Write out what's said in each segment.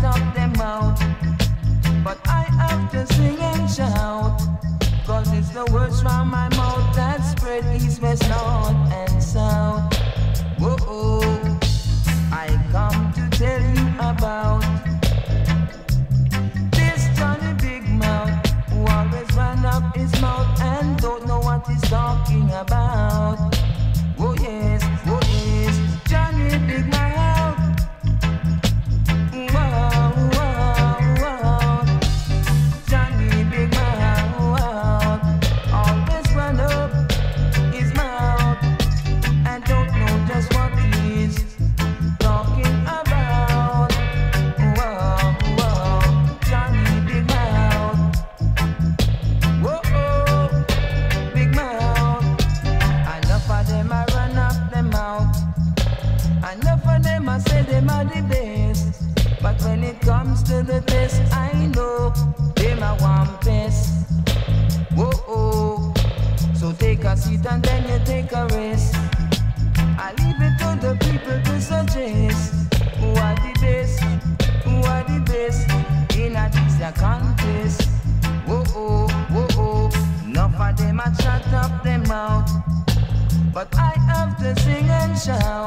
talk them out. But I have to sing and shout. Cause it's the words from my mouth that spread east, west. sunshine.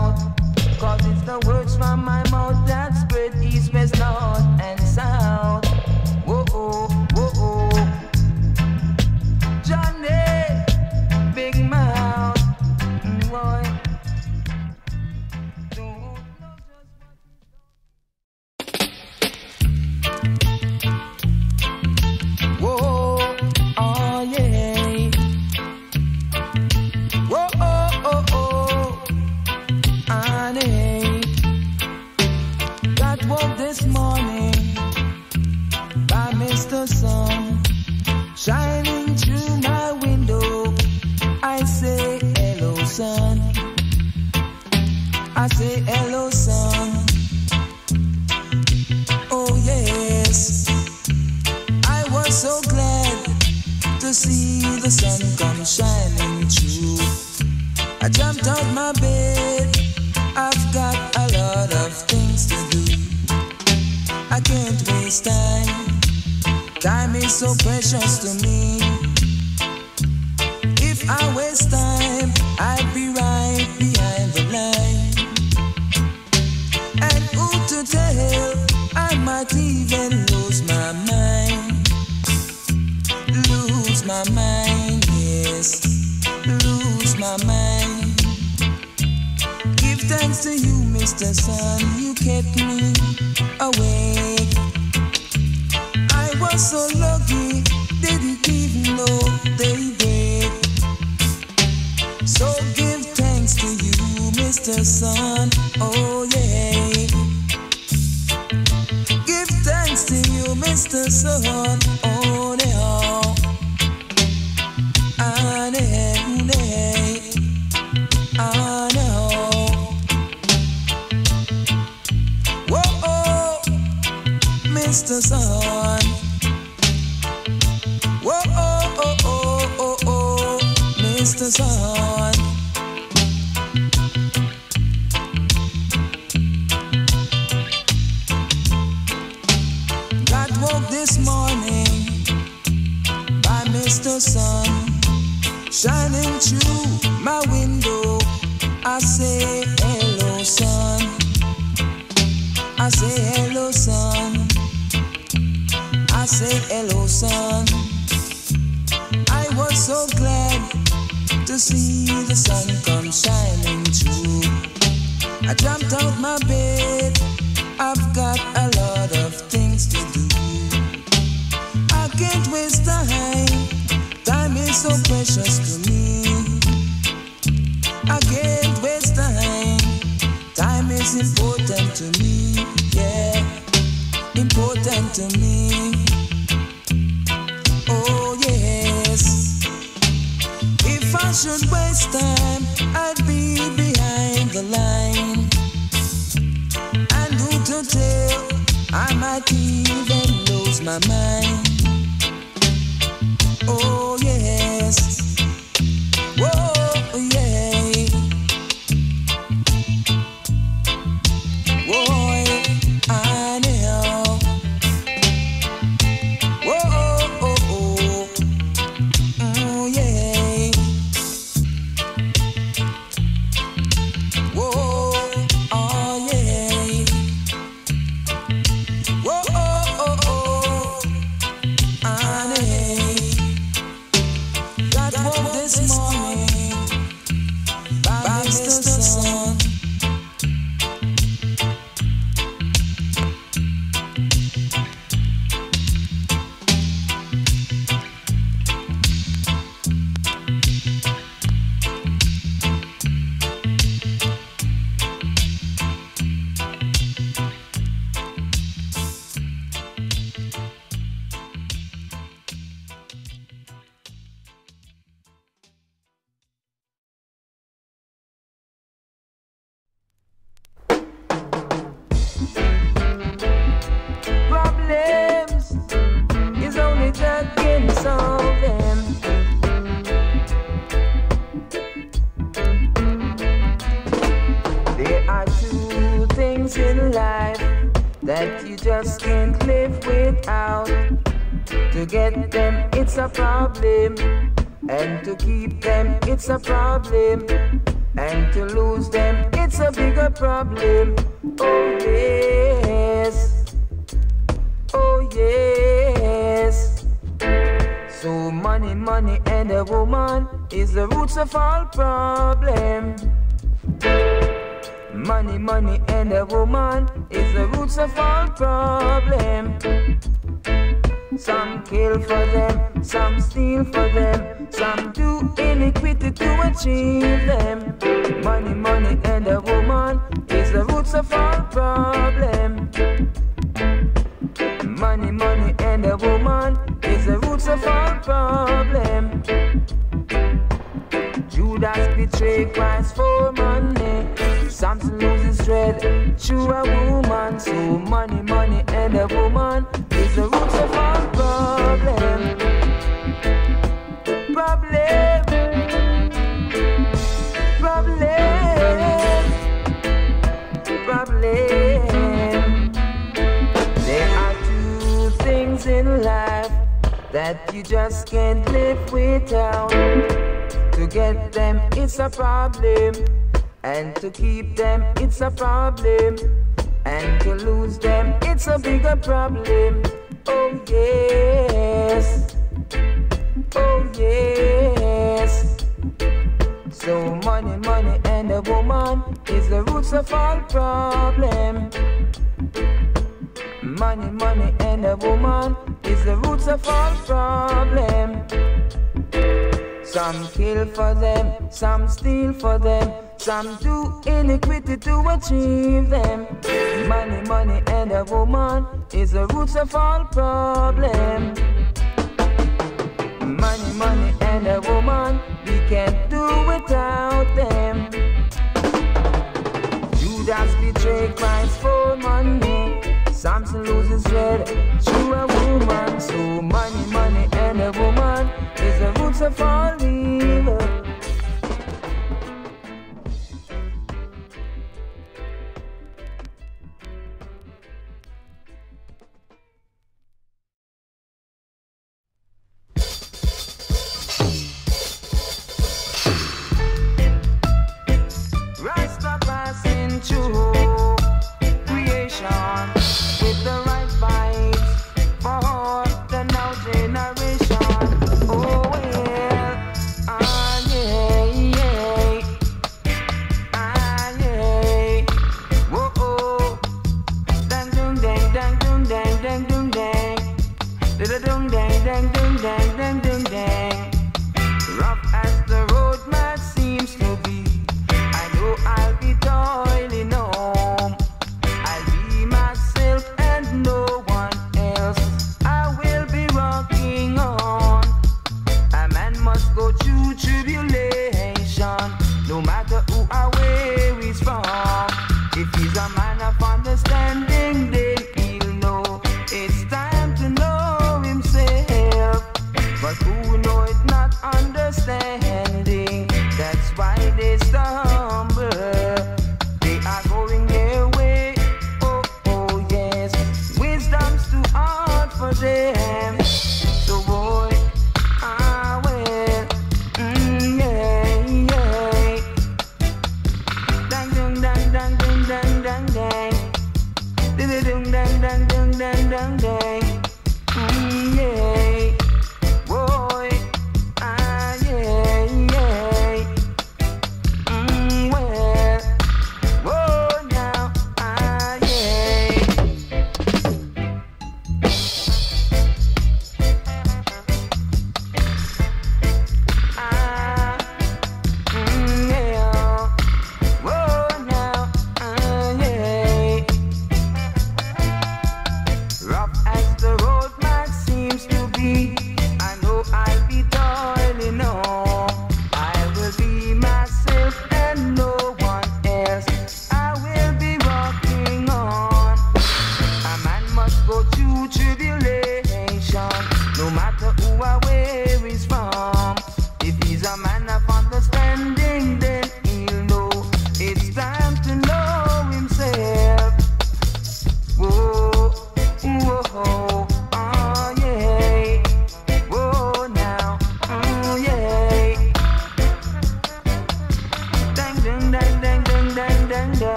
I say hello, sun. Oh, yes. I was so glad to see the sun come shining through. I jumped out my bed. I've got a lot of things to do. I can't waste time. Time is so precious to me. If I waste time, Mr. Sun, you kept me awake. I was so lucky, didn't even know they wake. So give thanks to you, Mr. Sun, oh yeah. Give thanks to you, Mr. Sun. So precious to me. I can't waste time. Time is important to me. Yeah, important to me. Oh, yes. If I should waste time, I'd be behind the line. And who to tell? I might even lose my mind. Problem. And to lose them, it's a bigger problem. Oh, yes. Oh, yes. So, money, money, and a woman is the roots of all problem. Money, money, and a woman is the roots of all problem. Some kill for them, some steal for them, some do iniquity to achieve them. Money, money, and a woman is the roots of all problem. Money, money, and a woman is the roots of all problem. Judas betrayed Christ for money. Samson loses dread through a woman. So money, money, and a woman is the roots of all you just can't live without. To get them, it's a problem. And to keep them, it's a problem. And to lose them, it's a bigger problem. Oh, yes. Oh, yes. So, money, money, and a woman is the roots of all problem. Money, money, and a woman is the roots of all problem. Some kill for them, some steal for them, some do iniquity to achieve them. Money, money, and a woman is the roots of all problem. Money, money, and a woman, we can't do without them. Judas betrayed Christ for money. Samson loses head through a woman. So money, money, and a woman is the roots of all evil.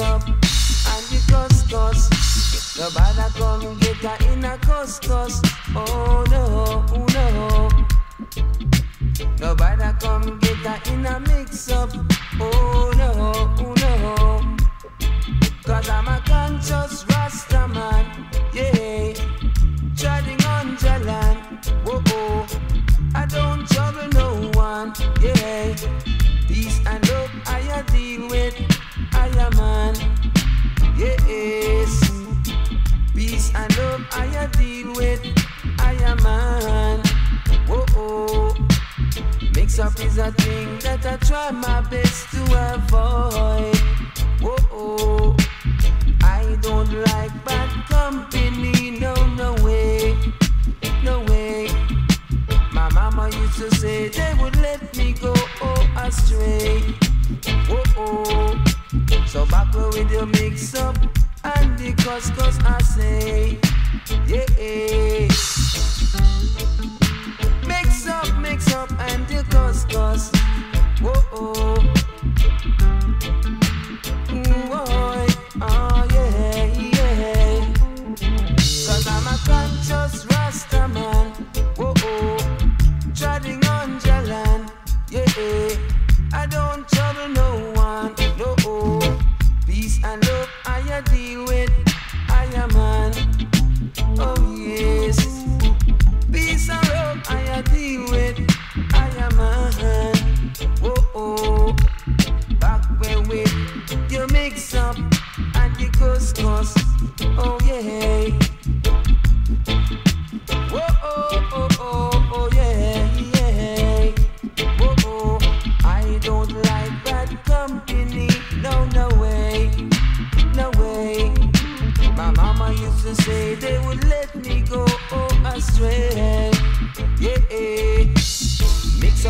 up and the couscous. The bada come get her in a couscous. Oh no, oh no. The bada come get her in a mix up. Oh no, oh no. Cause I'm a conscious up is a thing that I try my best to avoid. Whoa, I don't like bad company, no, no way, no way. My mama used to say they would let me go astray. Whoa, so back with your mix up and the cause, cause I say, yeah up, mix up and you cuss, cuss. Whoa, oh.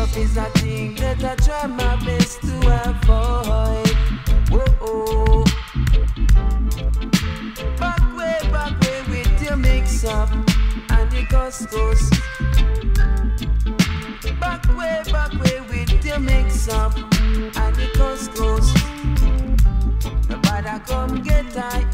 up is a thing that I try my best to avoid. Whoa, back way, back way with your mix up and the couscous. Back way, back way with your mix up and the couscous. Nobody come get tight.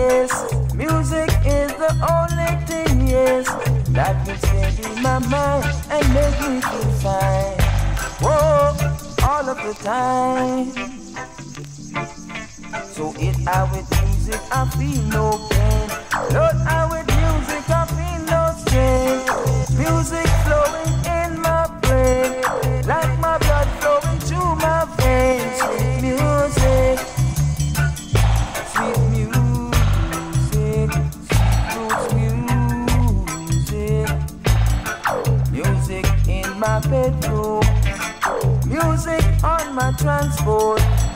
yes. Music is the only thing, yes, that will change my mind and make me feel fine. Whoa, all of the time. So it I with music, I feel no pain. Lord, I with music, I feel no strain. Music my transport.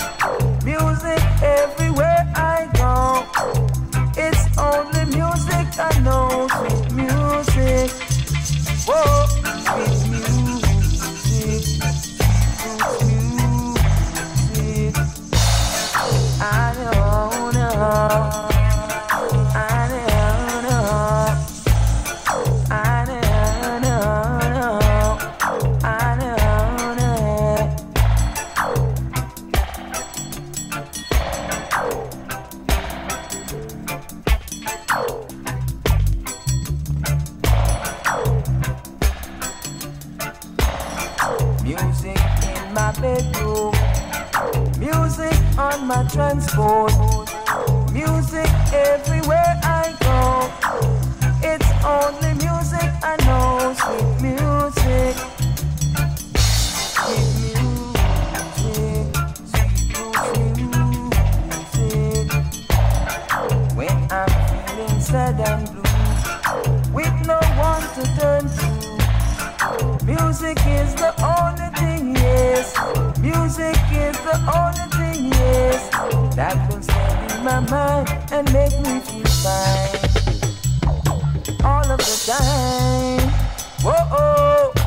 feeling sad and blue, with no one to turn to. Music is the only thing, yes. Music is the only thing, yes. That will in my mind and make me feel fine all of the time. Whoa. -oh.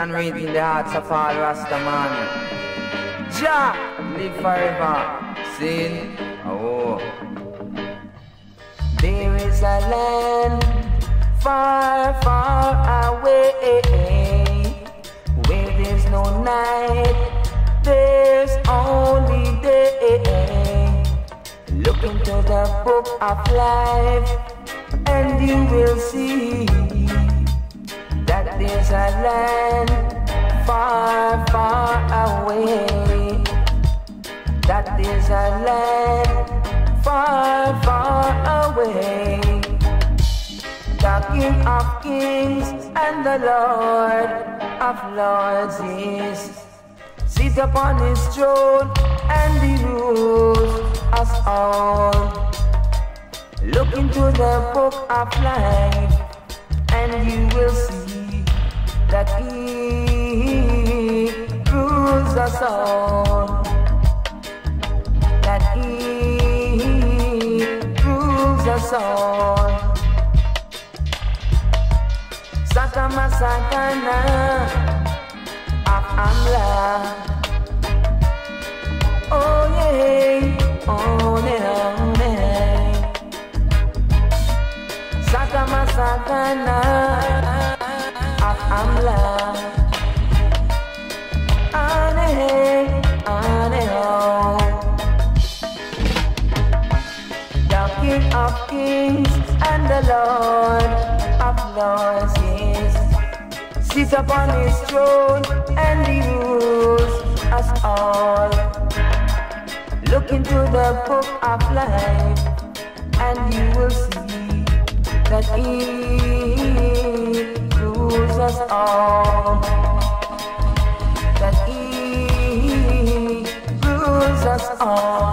and read in the hearts of all Rastaman. Jah, live forever. Sin, oh. There is a land far, far away where there's no night, there's only day. Look into the book of life and you will see a land far, far away. That is a land far, far away the King of Kings and the Lord of Lords is sit upon his throne and he rules us all. Look into the book of life and you will see that he rules us all. That he rules us all. Sakama Sakana of Amla. Oh yeah, Kings and and he rules of life and you will see that he rules us all. That he rules us all.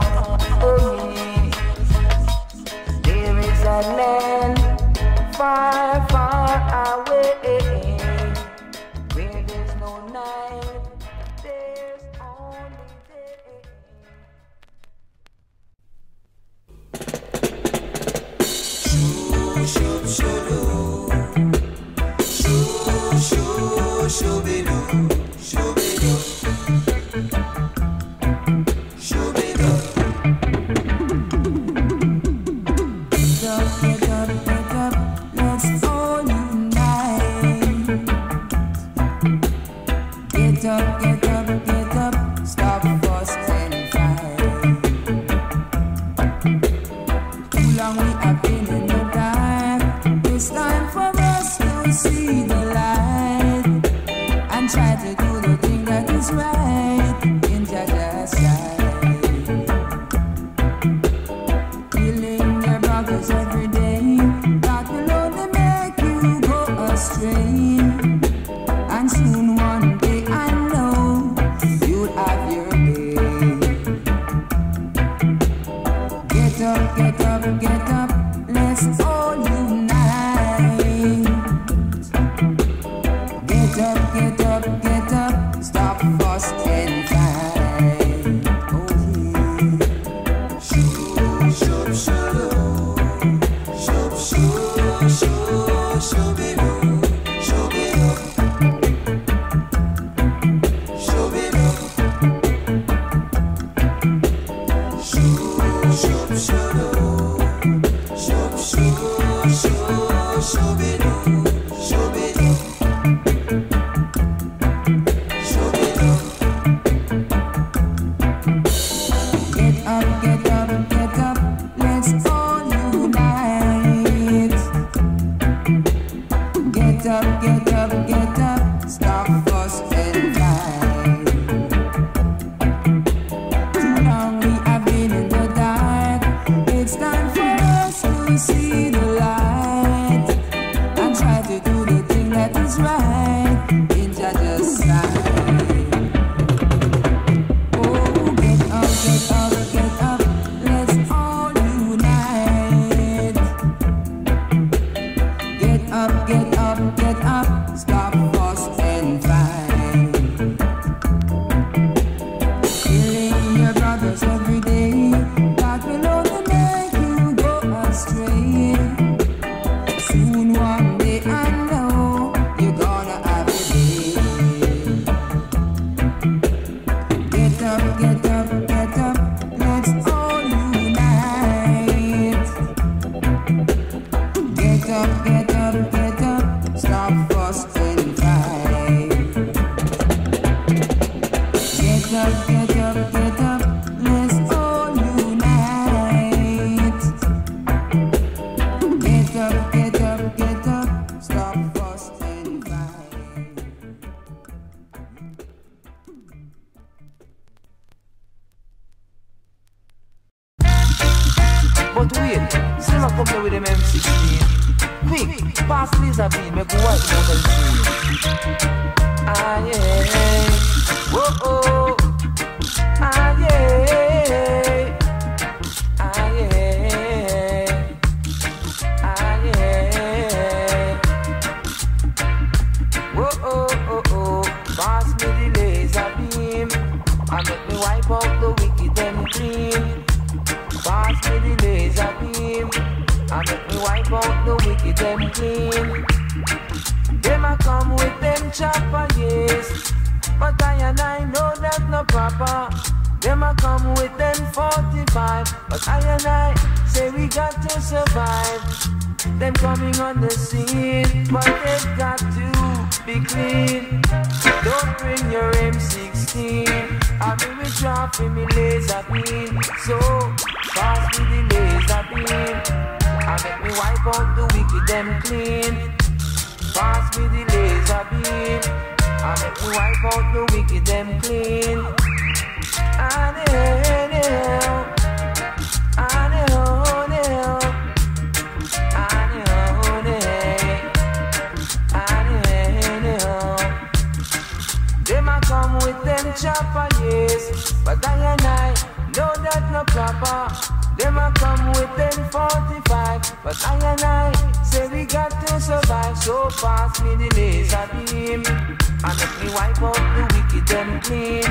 But I and I say we got to survive so fast, me the laser beam. And let me wipe out the wicked and clean,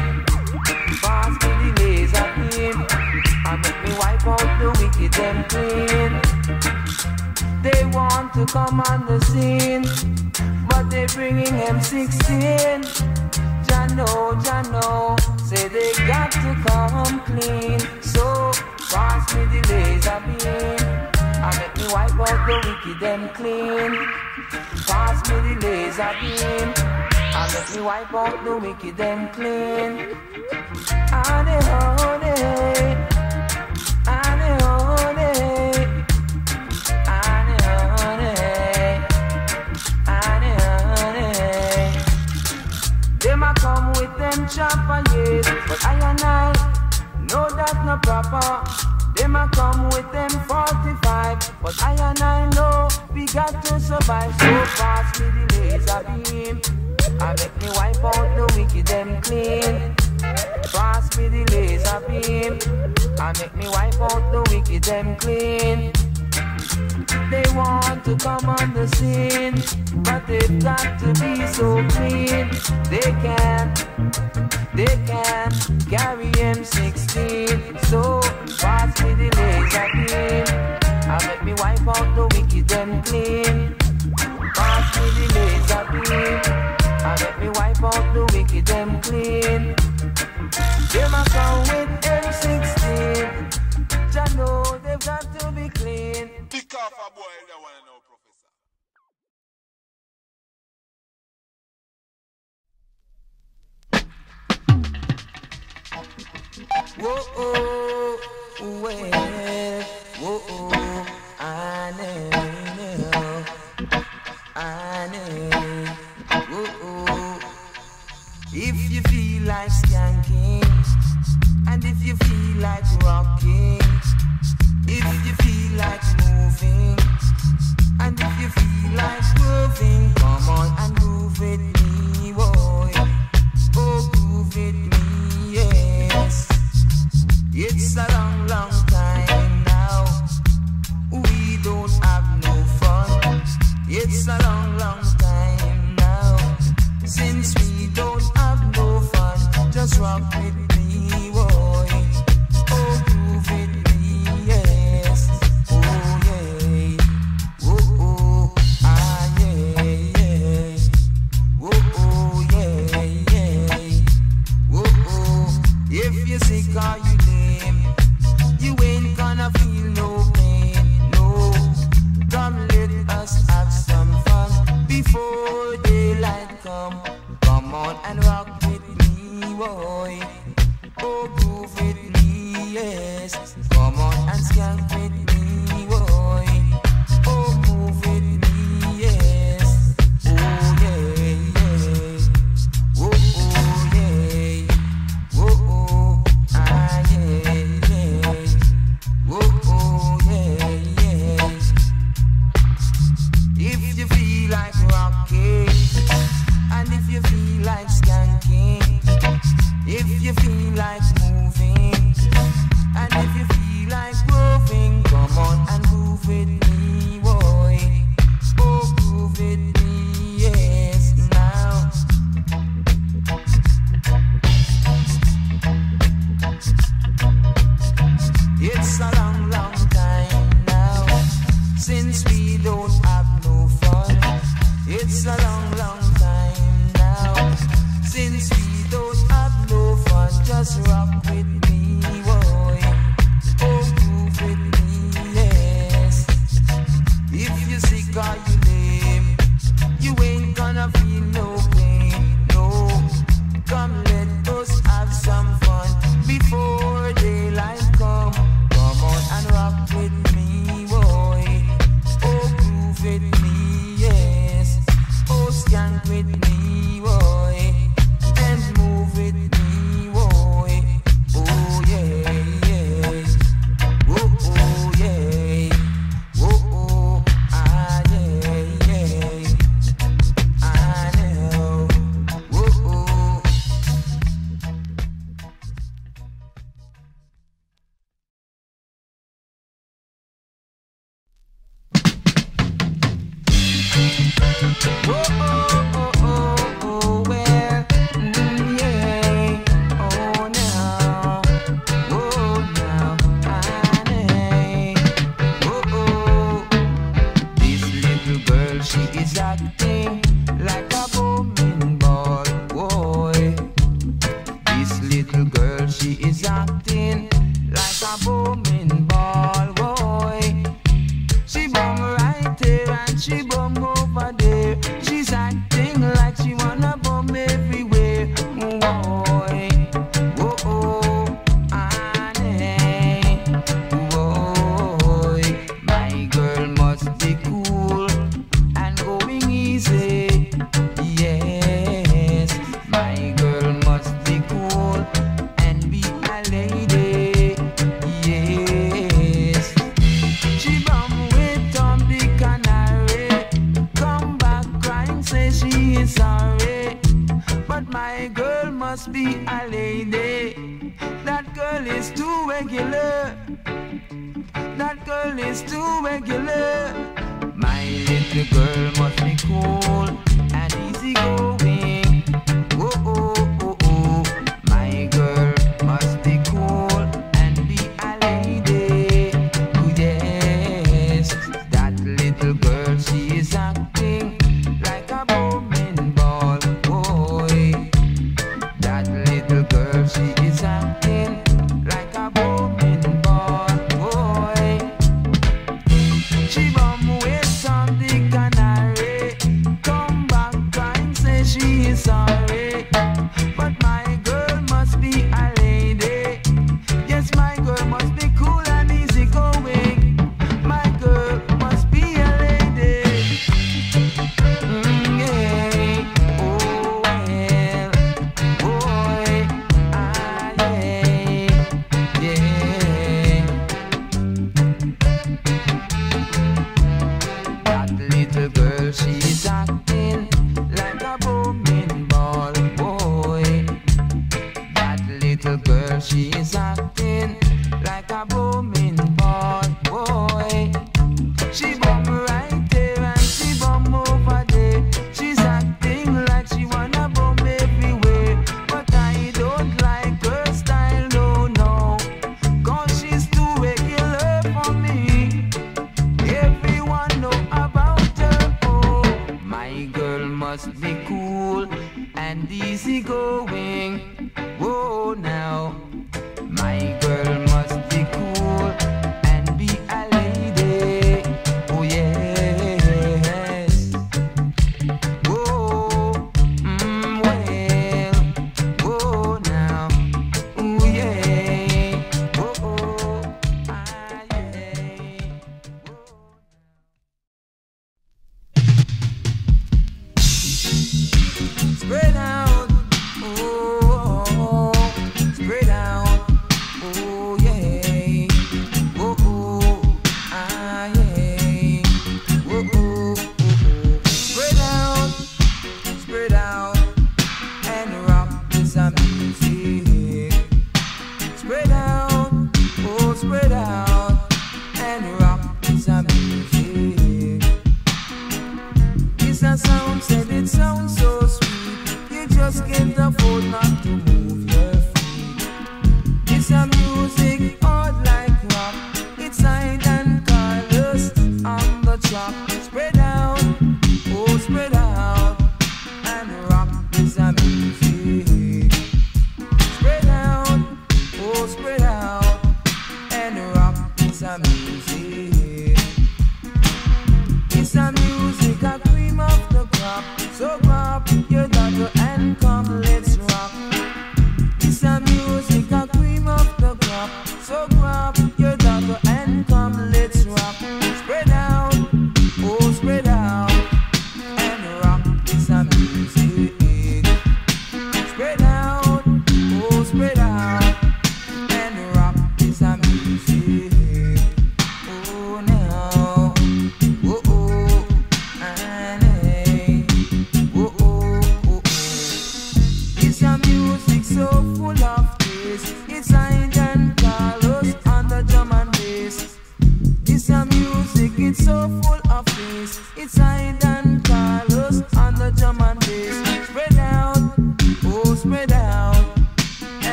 fast me the laser beam. And let me wipe out the wicked and clean, they want to come on the scene, but they bringing M16. Jano, Jano, say they got to come clean. So pass me the laser beam. I make me wipe out the wicked and clean. Pass me the laser beam. I make me wipe out the wicked and clean. Honey, honey, honey, honey. Come with them chopper, yes, but I and I know that's not proper. Them a come with them 45, but I and I know we got to survive. So pass me the laser beam. I make me wipe out the wicked them clean. Pass me the laser beam. I make me wipe out the wicked them clean. They want to come on the scene, but they've got to be so clean. They can't, they can't carry M16. So pass me the laser beam. I let me wipe out the wicked and clean. Pass me the laser beam. I let me wipe out the wicked and clean. They must come with M16. I know they've got kick off a boy want to know, Professor. Whoa, oh, well, whoa, oh, I know, I know, whoa, oh. If you feel like skanking.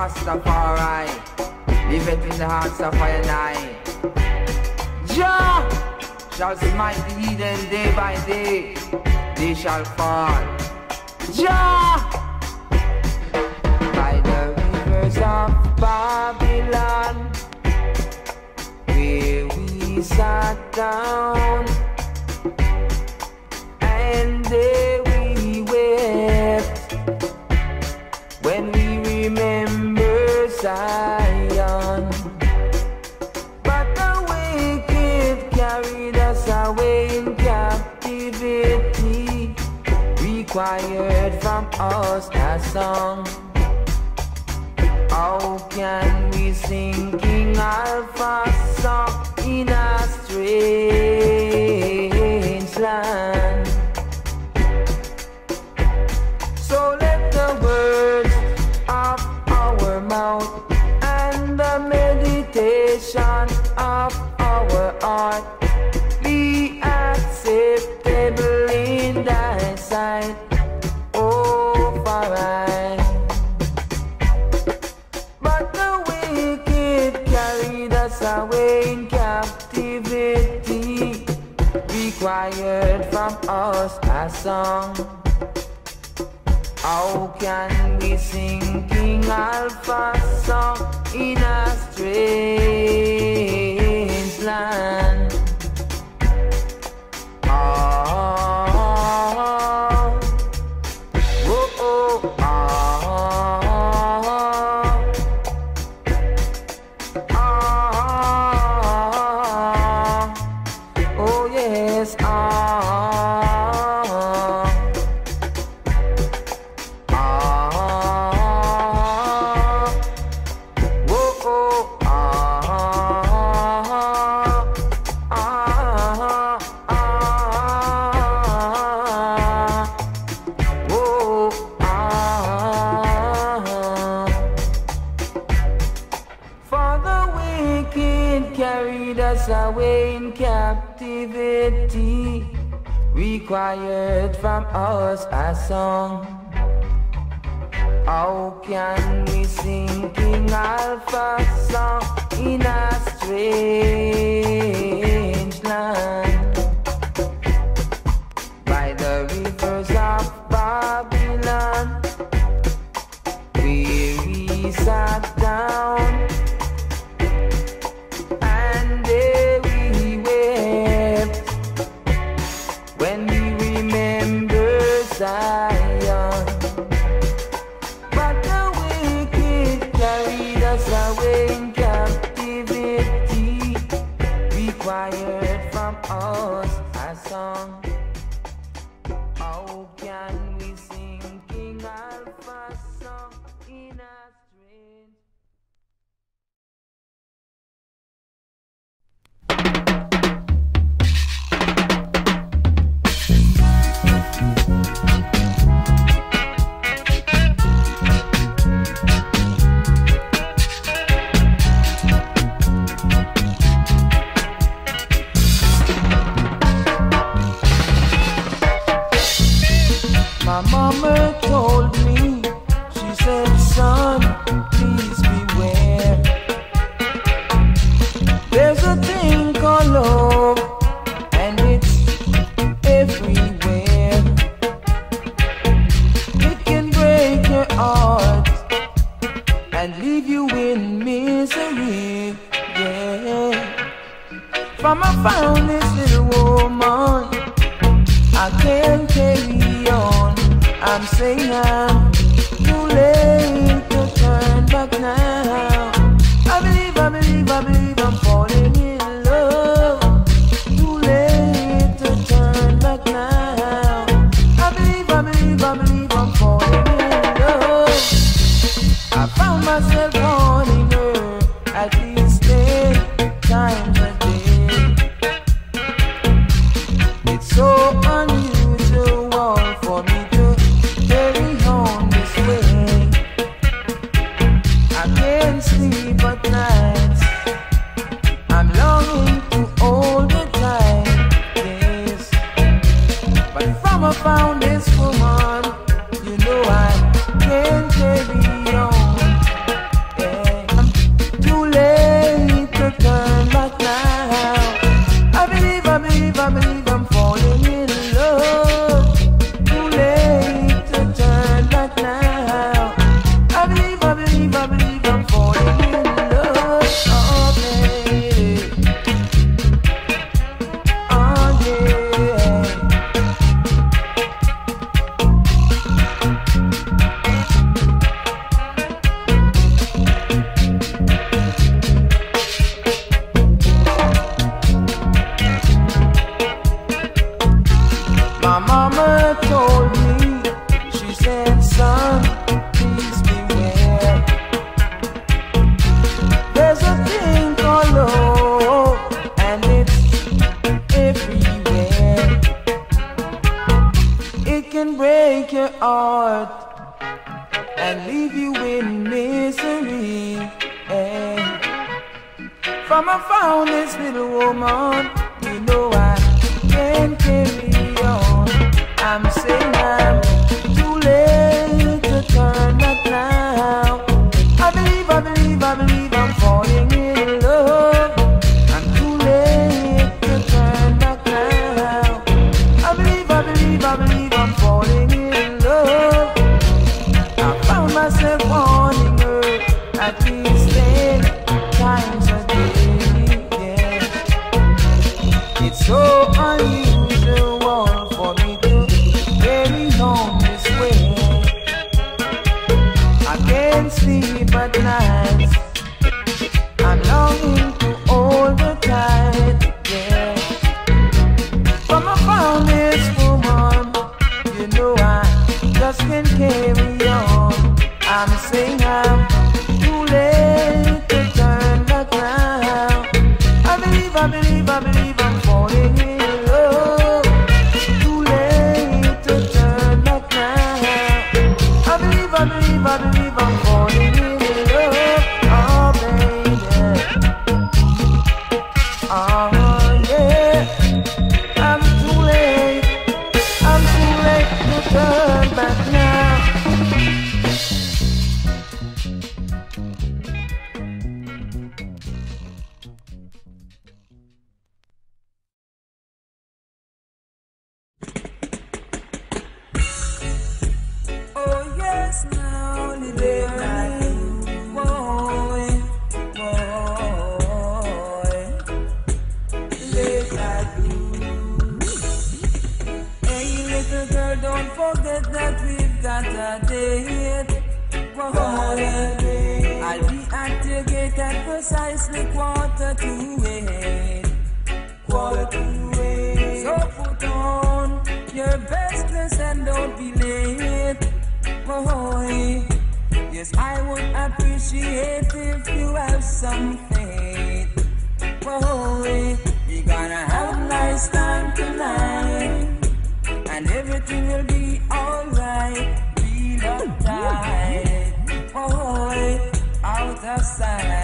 Rastafari. Leave it in the hearts of I night. Jah shall smite the heathen day by day. They shall fall. Jah by the rivers of Babylon, where we sat down and they. Zion. But the wicked carried us away in captivity, required from us a song. How can we sing King Alpha song in a strange land? Of our heart be acceptable in thy sight. Oh, for I. But the wicked carried us away in captivity, required from us a song. How can we sing King Alpha song in a strange land? Required from us a song. How can we sing King Alpha song in a strange I can't carry on. I'm saying I'm too late to turn back now. na.